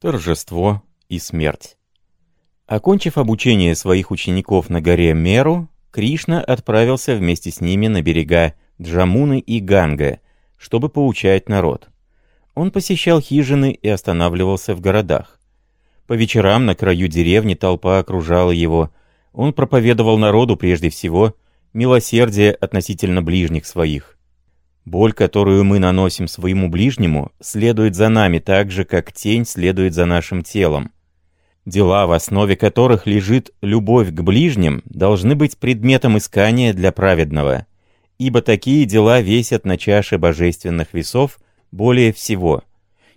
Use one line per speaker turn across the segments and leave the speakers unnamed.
торжество и смерть. Окончив обучение своих учеников на горе Меру, Кришна отправился вместе с ними на берега Джамуны и Ганга, чтобы поучать народ. Он посещал хижины и останавливался в городах. По вечерам на краю деревни толпа окружала его. Он проповедовал народу прежде всего милосердие относительно ближних своих. Боль, которую мы наносим своему ближнему, следует за нами так же, как тень следует за нашим телом. Дела, в основе которых лежит любовь к ближним, должны быть предметом искания для праведного, ибо такие дела весят на чаше божественных весов более всего.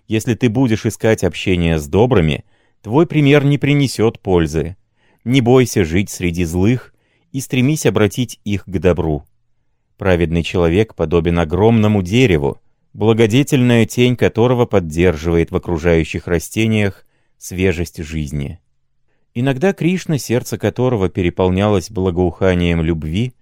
Если ты будешь искать общение с добрыми, твой пример не принесет пользы. Не бойся жить среди злых и стремись обратить их к добру. Праведный человек подобен огромному дереву, благодетельная тень которого поддерживает в окружающих растениях свежесть жизни. Иногда Кришна, сердце которого переполнялось благоуханием любви,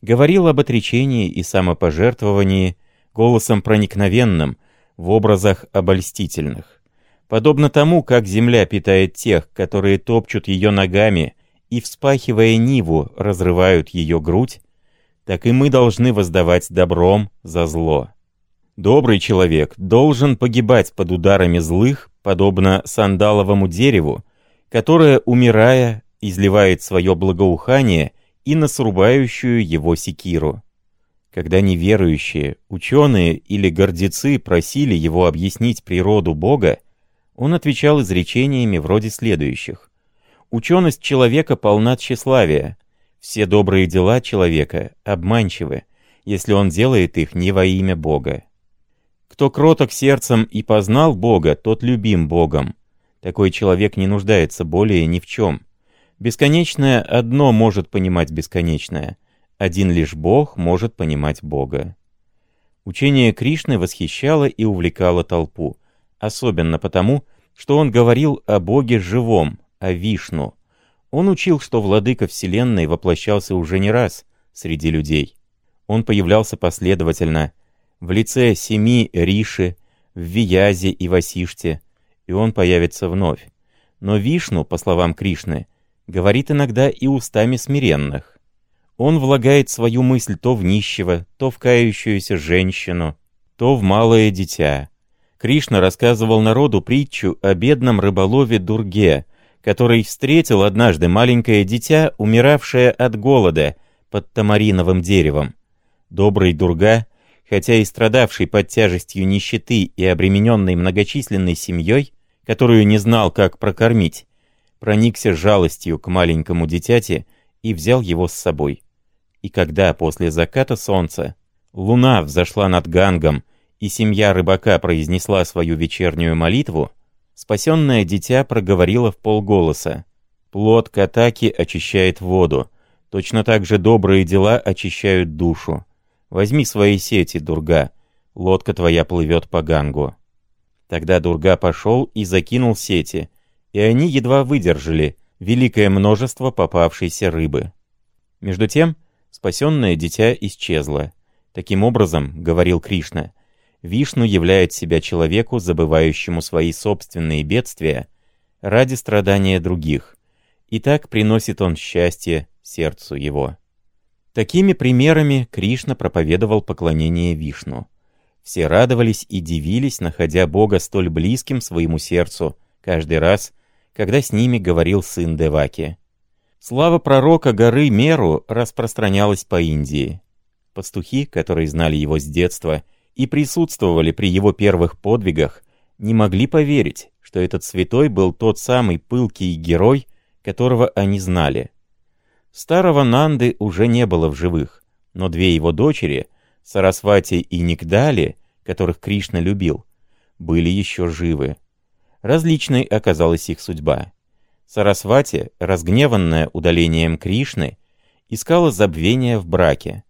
говорил об отречении и самопожертвовании голосом проникновенным, в образах обольстительных. Подобно тому, как земля питает тех, которые топчут ее ногами и, вспахивая ниву, разрывают ее грудь, так и мы должны воздавать добром за зло. Добрый человек должен погибать под ударами злых, подобно сандаловому дереву, которое, умирая, изливает свое благоухание и на срубающую его секиру. Когда неверующие, ученые или гордецы просили его объяснить природу Бога, он отвечал изречениями вроде следующих. «Ученость человека полна тщеславия, все добрые дела человека обманчивы, если он делает их не во имя Бога. Кто кроток сердцем и познал Бога, тот любим Богом. Такой человек не нуждается более ни в чем. Бесконечное одно может понимать бесконечное. Один лишь Бог может понимать Бога. Учение Кришны восхищало и увлекало толпу, особенно потому, что он говорил о Боге живом, о Вишну, он учил, что владыка Вселенной воплощался уже не раз среди людей. Он появлялся последовательно в лице семи Риши, в Виязе и Васиште, и он появится вновь. Но Вишну, по словам Кришны, говорит иногда и устами смиренных. Он влагает свою мысль то в нищего, то в кающуюся женщину, то в малое дитя. Кришна рассказывал народу притчу о бедном рыболове Дурге, который встретил однажды маленькое дитя, умиравшее от голода под тамариновым деревом. Добрый Дурга, хотя и страдавший под тяжестью нищеты и обремененный многочисленной семьей, которую не знал, как прокормить, проникся жалостью к маленькому дитяти и взял его с собой. И когда после заката солнца луна взошла над Гангом, и семья рыбака произнесла свою вечернюю молитву, Спасенное дитя проговорило в полголоса. «Плод Катаки очищает воду. Точно так же добрые дела очищают душу. Возьми свои сети, Дурга. Лодка твоя плывет по Гангу». Тогда Дурга пошел и закинул сети, и они едва выдержали великое множество попавшейся рыбы. Между тем, спасенное дитя исчезло. Таким образом, говорил Кришна, — Вишну являет себя человеку, забывающему свои собственные бедствия, ради страдания других, и так приносит он счастье сердцу его. Такими примерами Кришна проповедовал поклонение Вишну. Все радовались и дивились, находя Бога столь близким своему сердцу, каждый раз, когда с ними говорил сын Деваки. Слава пророка горы Меру распространялась по Индии. Пастухи, которые знали его с детства и присутствовали при его первых подвигах, не могли поверить, что этот святой был тот самый пылкий герой, которого они знали. Старого Нанды уже не было в живых, но две его дочери, Сарасвати и Нигдали, которых Кришна любил, были еще живы. Различной оказалась их судьба. Сарасвати, разгневанная удалением Кришны, искала забвения в браке,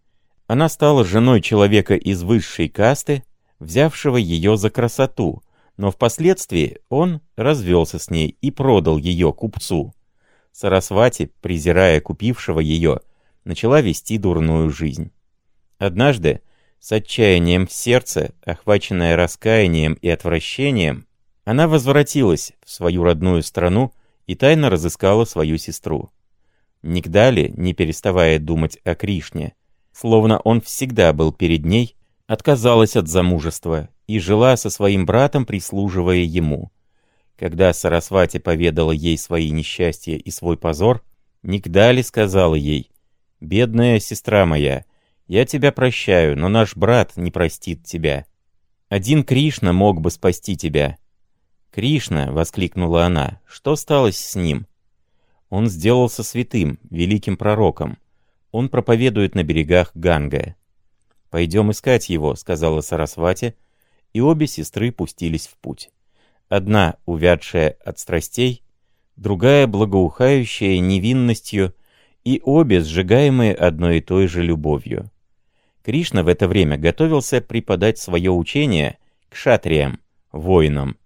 она стала женой человека из высшей касты, взявшего ее за красоту, но впоследствии он развелся с ней и продал ее купцу. Сарасвати, презирая купившего ее, начала вести дурную жизнь. Однажды, с отчаянием в сердце, охваченная раскаянием и отвращением, Она возвратилась в свою родную страну и тайно разыскала свою сестру. Нигдали, не переставая думать о Кришне, словно он всегда был перед ней, отказалась от замужества и жила со своим братом, прислуживая ему. Когда Сарасвати поведала ей свои несчастья и свой позор, Нигдали сказала ей, «Бедная сестра моя, я тебя прощаю, но наш брат не простит тебя. Один Кришна мог бы спасти тебя». «Кришна!» — воскликнула она. «Что стало с ним?» «Он сделался святым, великим пророком. Он проповедует на берегах Ганга». «Пойдем искать его», — сказала Сарасвати, и обе сестры пустились в путь. Одна, увядшая от страстей, другая, благоухающая невинностью, и обе сжигаемые одной и той же любовью. Кришна в это время готовился преподать свое учение к шатриям, воинам,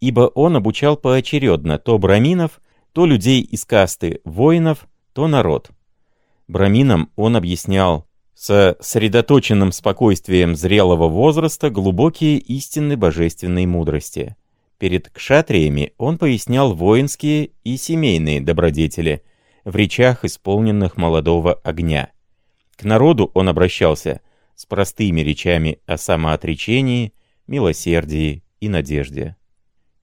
ибо он обучал поочередно то браминов, то людей из касты воинов, то народ. Браминам он объяснял со сосредоточенным спокойствием зрелого возраста глубокие истины божественной мудрости. Перед кшатриями он пояснял воинские и семейные добродетели в речах, исполненных молодого огня. К народу он обращался с простыми речами о самоотречении, милосердии и надежде.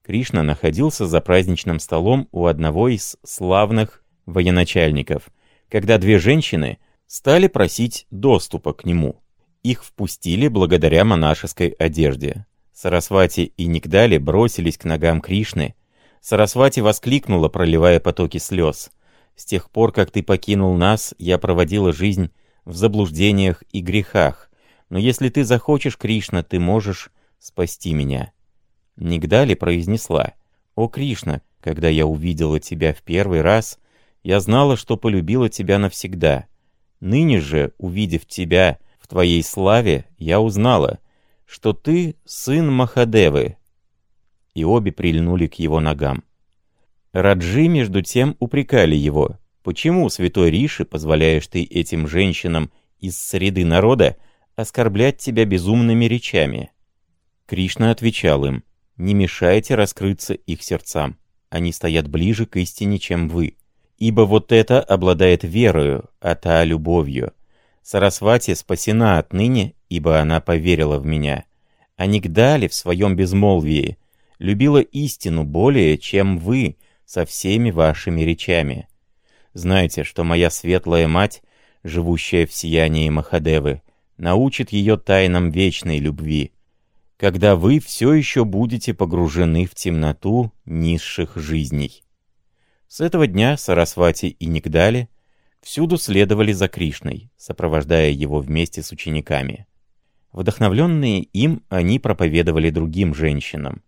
Кришна находился за праздничным столом у одного из славных военачальников, когда две женщины стали просить доступа к нему. Их впустили благодаря монашеской одежде. Сарасвати и Нигдали бросились к ногам Кришны. Сарасвати воскликнула, проливая потоки слез. «С тех пор, как ты покинул нас, я проводила жизнь в заблуждениях и грехах. Но если ты захочешь, Кришна, ты можешь спасти меня». Нигдали произнесла, «О, Кришна, когда я увидела тебя в первый раз, я знала, что полюбила тебя навсегда. Ныне же, увидев тебя в твоей славе, я узнала, что ты сын Махадевы». И обе прильнули к его ногам. Раджи, между тем, упрекали его. «Почему, святой Риши, позволяешь ты этим женщинам из среды народа оскорблять тебя безумными речами?» Кришна отвечал им, «Не мешайте раскрыться их сердцам. Они стоят ближе к истине, чем вы. Ибо вот это обладает верою, а та — любовью. Сарасвати спасена отныне, ибо она поверила в меня. А Нигдали в своем безмолвии любила истину более, чем вы со всеми вашими речами. Знайте, что моя светлая мать, живущая в сиянии Махадевы, научит ее тайнам вечной любви, когда вы все еще будете погружены в темноту низших жизней. С этого дня Сарасвати и Нигдали всюду следовали за Кришной, сопровождая его вместе с учениками. Вдохновленные им, они проповедовали другим женщинам.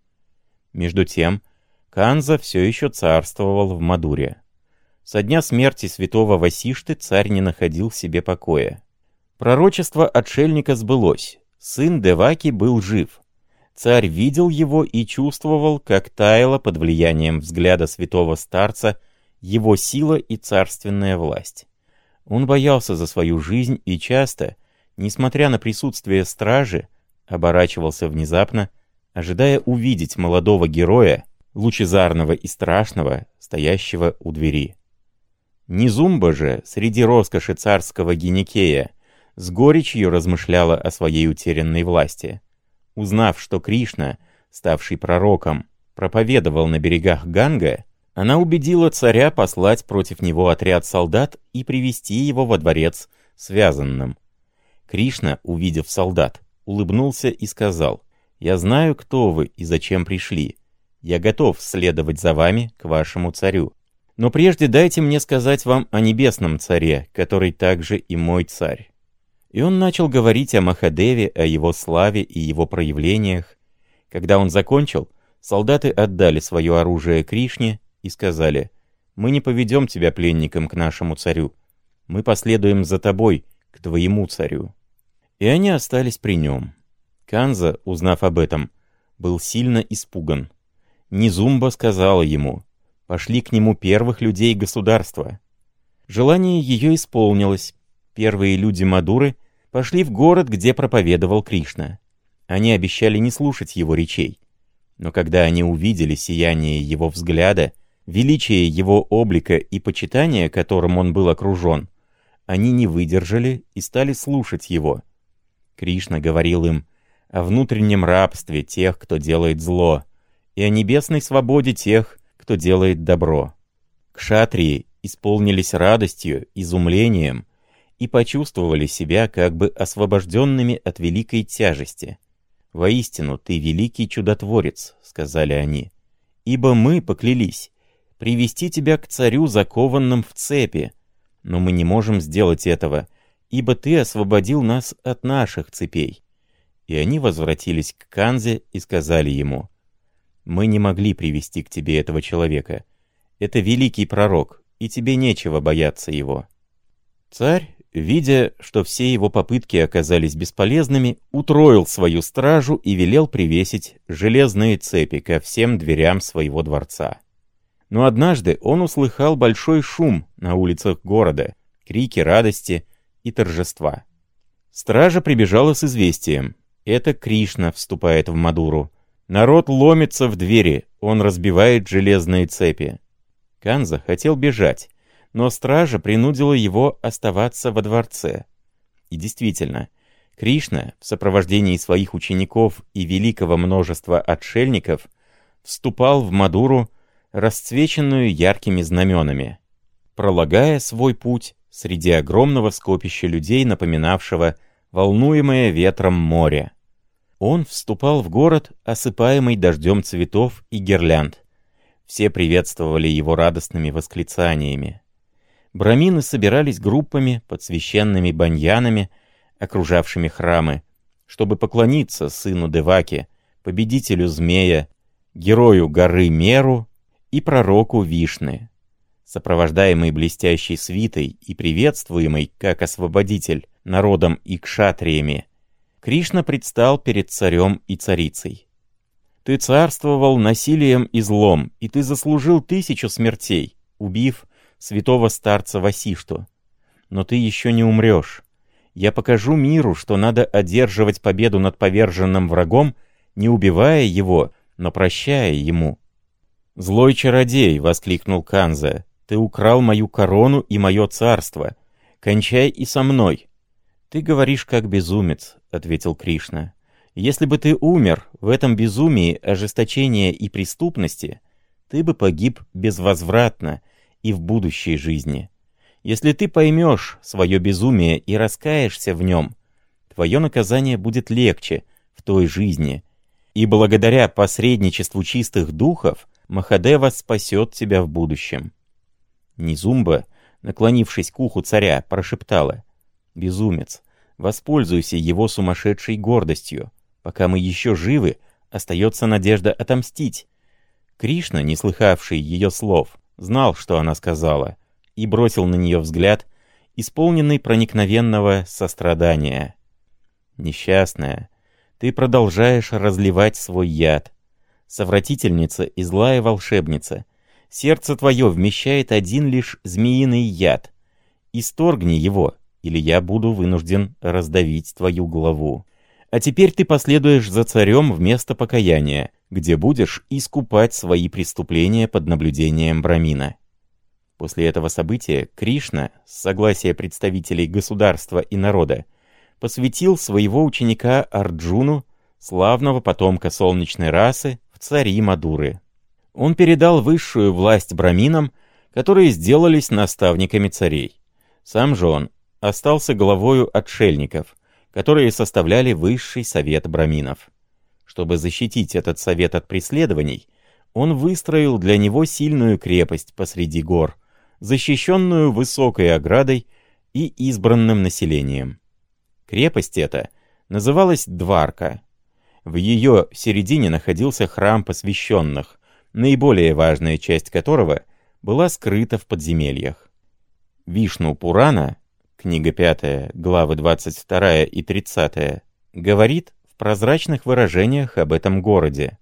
Между тем, Канза все еще царствовал в Мадуре. Со дня смерти святого Васишты царь не находил себе покоя. Пророчество отшельника сбылось. Сын Деваки был жив. Царь видел его и чувствовал, как таяло под влиянием взгляда святого старца его сила и царственная власть. Он боялся за свою жизнь и часто, несмотря на присутствие стражи, оборачивался внезапно, ожидая увидеть молодого героя, лучезарного и страшного, стоящего у двери. Низумба же, среди роскоши царского геникея, с горечью размышляла о своей утерянной власти. Узнав, что Кришна, ставший пророком, проповедовал на берегах Ганга, она убедила царя послать против него отряд солдат и привести его во дворец связанным. Кришна, увидев солдат, улыбнулся и сказал, «Я знаю, кто вы и зачем пришли. Я готов следовать за вами к вашему царю. Но прежде дайте мне сказать вам о небесном царе, который также и мой царь». И он начал говорить о Махадеве, о его славе и его проявлениях. Когда он закончил, солдаты отдали свое оружие Кришне и сказали, «Мы не поведем тебя пленником к нашему царю. Мы последуем за тобой, к твоему царю». И они остались при нем. Канза, узнав об этом, был сильно испуган. Низумба сказала ему, «Пошли к нему первых людей государства». Желание ее исполнилось. Первые люди Мадуры — пошли в город, где проповедовал Кришна. Они обещали не слушать его речей. Но когда они увидели сияние его взгляда, величие его облика и почитание, которым он был окружен, они не выдержали и стали слушать его. Кришна говорил им о внутреннем рабстве тех, кто делает зло, и о небесной свободе тех, кто делает добро. Кшатрии исполнились радостью, изумлением и почувствовали себя как бы освобожденными от великой тяжести. «Воистину, ты великий чудотворец», — сказали они, — «ибо мы поклялись привести тебя к царю, закованным в цепи, но мы не можем сделать этого, ибо ты освободил нас от наших цепей». И они возвратились к Канзе и сказали ему, «Мы не могли привести к тебе этого человека. Это великий пророк, и тебе нечего бояться его». Царь, видя, что все его попытки оказались бесполезными, утроил свою стражу и велел привесить железные цепи ко всем дверям своего дворца. Но однажды он услыхал большой шум на улицах города, крики радости и торжества. Стража прибежала с известием. Это Кришна вступает в Мадуру. Народ ломится в двери, он разбивает железные цепи. Канза хотел бежать, но стража принудила его оставаться во дворце. И действительно, Кришна в сопровождении своих учеников и великого множества отшельников вступал в Мадуру, расцвеченную яркими знаменами, пролагая свой путь среди огромного скопища людей, напоминавшего волнуемое ветром море. Он вступал в город, осыпаемый дождем цветов и гирлянд. Все приветствовали его радостными восклицаниями. Брамины собирались группами под священными баньянами, окружавшими храмы, чтобы поклониться сыну Деваки, победителю змея, герою горы Меру и пророку Вишны. Сопровождаемый блестящей свитой и приветствуемый как освободитель народом и кшатриями, Кришна предстал перед царем и царицей. «Ты царствовал насилием и злом, и ты заслужил тысячу смертей, убив святого старца Васишту. Но ты еще не умрешь. Я покажу миру, что надо одерживать победу над поверженным врагом, не убивая его, но прощая ему». «Злой чародей!» — воскликнул Канза. «Ты украл мою корону и мое царство. Кончай и со мной. «Ты говоришь как безумец», — ответил Кришна. «Если бы ты умер в этом безумии ожесточения и преступности, ты бы погиб безвозвратно и в будущей жизни. Если ты поймешь свое безумие и раскаешься в нем, твое наказание будет легче в той жизни, и благодаря посредничеству чистых духов Махадева спасет тебя в будущем». Низумба, наклонившись к уху царя, прошептала безумец. Воспользуйся его сумасшедшей гордостью. Пока мы еще живы, остается надежда отомстить. Кришна, не слыхавший ее слов, знал, что она сказала, и бросил на нее взгляд, исполненный проникновенного сострадания. «Несчастная, ты продолжаешь разливать свой яд. Совратительница и злая волшебница. Сердце твое вмещает один лишь змеиный яд. Исторгни его, или я буду вынужден раздавить твою главу. А теперь ты последуешь за царем вместо покаяния, где будешь искупать свои преступления под наблюдением Брамина». После этого события Кришна, с согласия представителей государства и народа, посвятил своего ученика Арджуну, славного потомка солнечной расы, в цари Мадуры. Он передал высшую власть браминам, которые сделались наставниками царей. Сам же он остался главою отшельников, которые составляли высший совет браминов. Чтобы защитить этот совет от преследований, он выстроил для него сильную крепость посреди гор, защищенную высокой оградой и избранным населением. Крепость эта называлась Дварка. В ее середине находился храм посвященных, наиболее важная часть которого была скрыта в подземельях. Вишну Пурана книга 5, главы 22 и 30, говорит в прозрачных выражениях об этом городе.